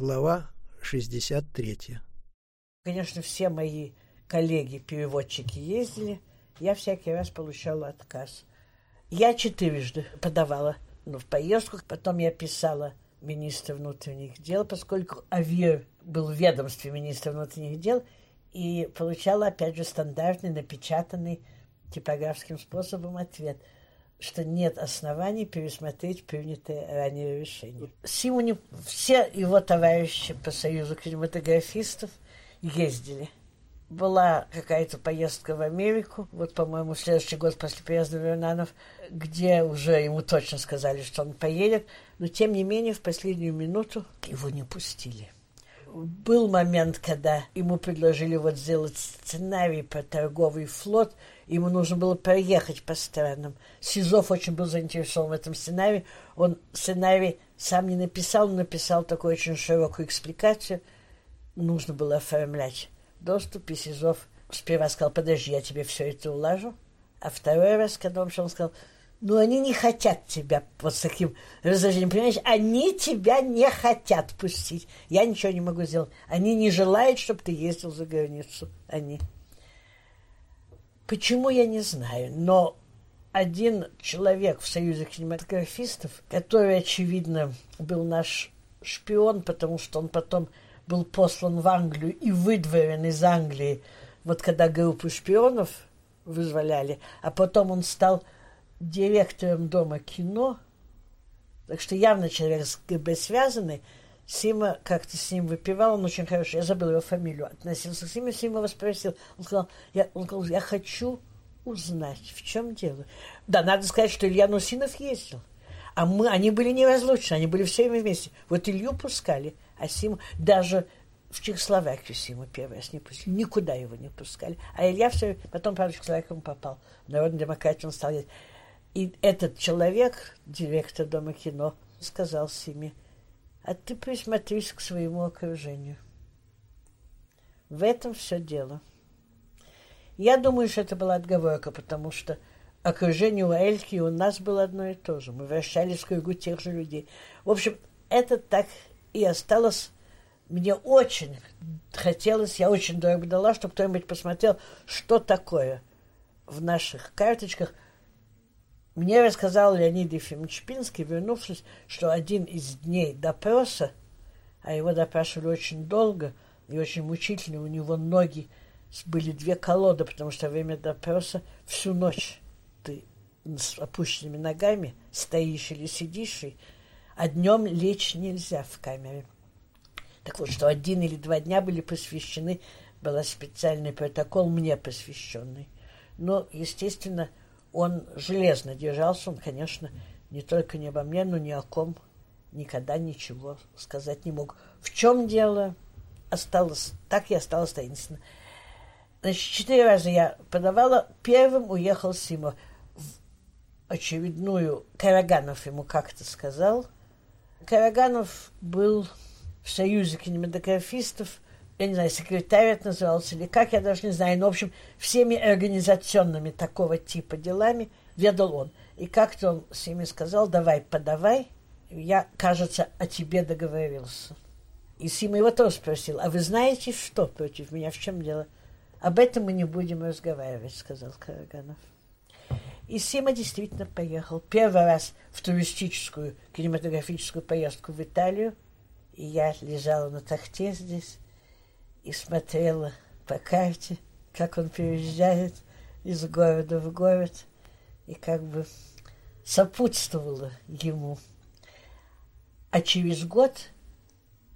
Глава 63. Конечно, все мои коллеги-переводчики ездили. Я всякий раз получала отказ. Я четырежды подавала ну, в поездку. Потом я писала министра внутренних дел, поскольку Авир был в ведомстве министра внутренних дел, и получала, опять же, стандартный, напечатанный типографским способом ответ – что нет оснований пересмотреть принятое ранее решение. Симони, все его товарищи по Союзу кинематографистов ездили. Была какая-то поездка в Америку, вот, по-моему, следующий год после приезда Вернанов, где уже ему точно сказали, что он поедет, но, тем не менее, в последнюю минуту его не пустили. Был момент, когда ему предложили вот сделать сценарий про торговый флот – ему нужно было проехать по странам. Сизов очень был заинтересован в этом сценарии. Он сценарий сам не написал, но написал такую очень широкую экспликацию. Нужно было оформлять доступ, и Сизов сперва сказал, подожди, я тебе все это улажу. А второй раз, когда он сказал, ну, они не хотят тебя вот с таким раздражением, понимаешь? Они тебя не хотят пустить. Я ничего не могу сделать. Они не желают, чтобы ты ездил за границу. Они. Почему, я не знаю, но один человек в Союзе кинематографистов, который, очевидно, был наш шпион, потому что он потом был послан в Англию и выдворен из Англии, вот когда группу шпионов вызволяли, а потом он стал директором Дома кино, так что явно человек с ГБ связанный – Сима как-то с ним выпивал, он очень хороший, я забыл его фамилию, относился к Симе, Сима его спросил, он сказал, я, он сказал, я хочу узнать, в чем дело. Да, надо сказать, что Илья Нусинов ездил. А мы, они были неразлучны, они были все вместе. Вот Илью пускали, а Симу даже в Чехословакию Симу первый раз не пустили. Никуда его не пускали. А Илья все... Потом, правда, в Чехословакию попал. В Народную он стал... И этот человек, директор Дома кино, сказал Симе, а ты присмотрись к своему окружению. В этом все дело. Я думаю, что это была отговорка, потому что окружение у Эльки у нас было одно и то же. Мы вращались в кругу тех же людей. В общем, это так и осталось. Мне очень хотелось, я очень дорого дала, чтобы кто-нибудь посмотрел, что такое в наших карточках – мне рассказал Леонид Ефимович Пинский, вернувшись, что один из дней допроса, а его допрашивали очень долго и очень мучительно, у него ноги были две колоды, потому что во время допроса всю ночь ты с опущенными ногами стоишь или сидишь, а днем лечь нельзя в камере. Так вот, что один или два дня были посвящены, был специальный протокол мне посвященный. Но, естественно, он железно держался, он, конечно, не только не обо мне, но ни о ком никогда ничего сказать не мог. В чем дело? Осталось, так и осталось таинственно. Значит, четыре раза я подавала. Первым уехал Сима в очередную... Караганов ему как-то сказал. Караганов был в Союзе кинематографистов – я не знаю, секретарь назывался или как, я даже не знаю, но, в общем, всеми организационными такого типа делами ведал он. И как-то он с ними сказал, давай, подавай, я, кажется, о тебе договорился. И Сима его тоже спросил, а вы знаете, что против меня, в чем дело? Об этом мы не будем разговаривать, сказал Караганов. И Сима действительно поехал. Первый раз в туристическую кинематографическую поездку в Италию. И я лежала на тахте здесь и смотрела по карте, как он переезжает из города в город, и как бы сопутствовала ему. А через год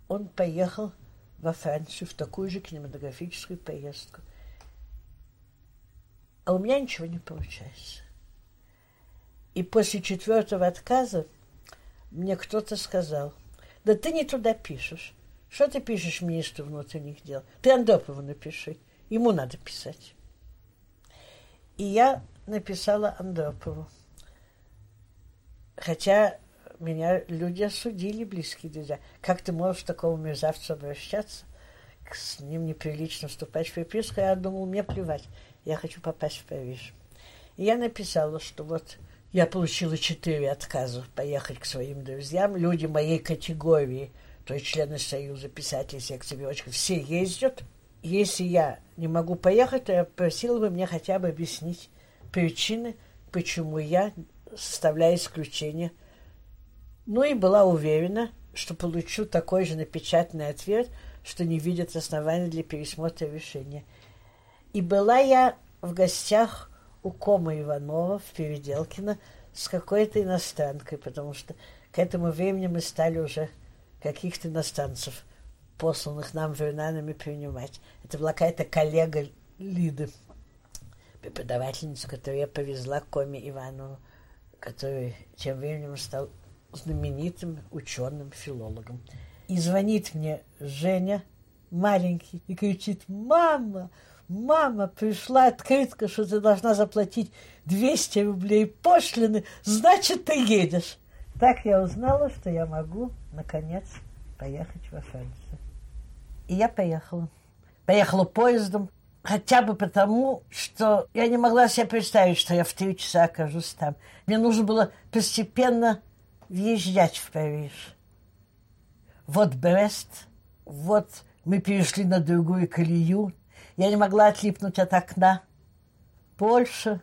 он поехал во Францию в такую же кинематографическую поездку. А у меня ничего не получается. И после четвертого отказа мне кто-то сказал, да ты не туда пишешь. Что ты пишешь министру внутренних дел? Ты Андропову напиши. Ему надо писать. И я написала Андропову. Хотя меня люди осудили, близкие друзья. Как ты можешь к такому мерзавцу обращаться? С ним неприлично вступать в переписку. Я думал, мне плевать. Я хочу попасть в Париж. И я написала, что вот я получила четыре отказа поехать к своим друзьям. Люди моей категории – то есть члены Союза писателей секции девочек, все ездят. Если я не могу поехать, то я просила бы мне хотя бы объяснить причины, почему я составляю исключение. Ну и была уверена, что получу такой же напечатанный ответ, что не видят оснований для пересмотра решения. И была я в гостях у Кома Иванова в Переделкино с какой-то иностранкой, потому что к этому времени мы стали уже каких-то иностранцев, посланных нам вернанами принимать. Это была какая-то коллега Лиды, преподавательница, которую я повезла к Коме Иванову, который тем временем стал знаменитым ученым, филологом. И звонит мне Женя, маленький, и кричит, «Мама, мама, пришла открытка, что ты должна заплатить 200 рублей пошлины, значит, ты едешь». Так я узнала, что я могу, наконец, поехать во Францию. И я поехала. Поехала поездом, хотя бы потому, что я не могла себе представить, что я в три часа окажусь там. Мне нужно было постепенно въезжать в Париж. Вот Брест, вот мы перешли на другую колею. Я не могла отлипнуть от окна. Польша,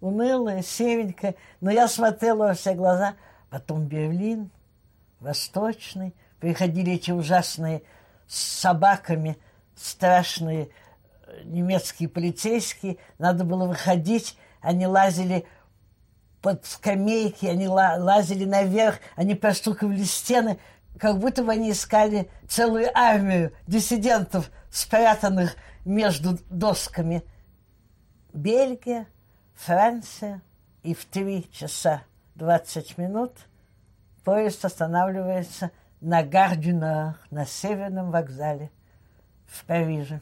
унылая, серенькая, но я смотрела во все глаза. Потом Берлин, Восточный. Приходили эти ужасные с собаками, страшные э, немецкие полицейские. Надо было выходить. Они лазили под скамейки, они лазили наверх, они простукивали стены, как будто бы они искали целую армию диссидентов, спрятанных между досками. Бельгия, Франция, и в три часа двадцать минут поезд останавливается на Гардюнер, на Северном вокзале в Париже.